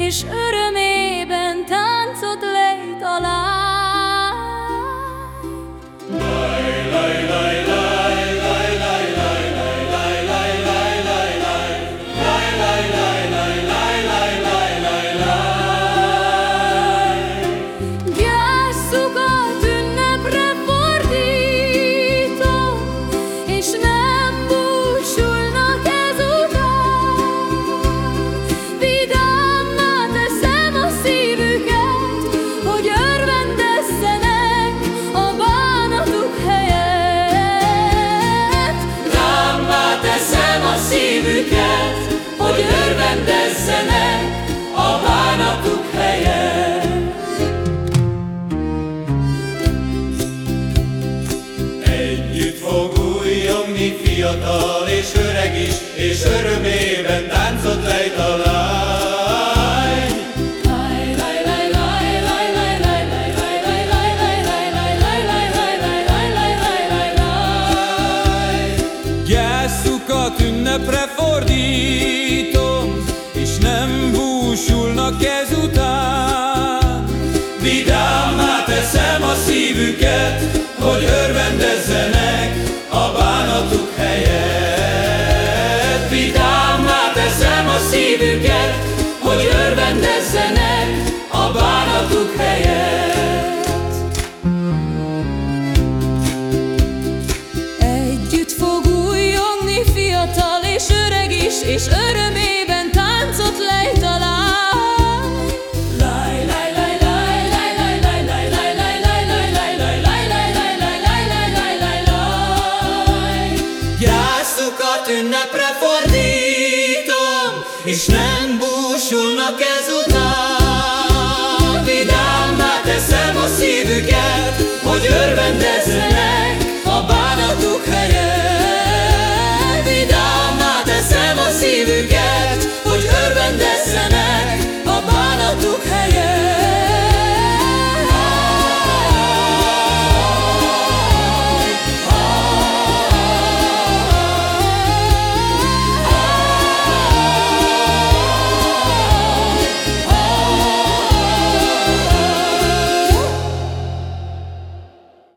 és örömében táncot lejt alá. Fiatal és öreg is, és örömében táncot lejt a lány. Gyászukat ünnepre fordítom, és nem búsulnak ezután. Vidámmá teszem a szívüket, és örömében táncot lejt a láj. Gyászukat ünnepre fordítom, és nem búsulnak ezután. Vidámmá teszem a szívüket, hogy örvendezzenek a bánatuk helyet. listen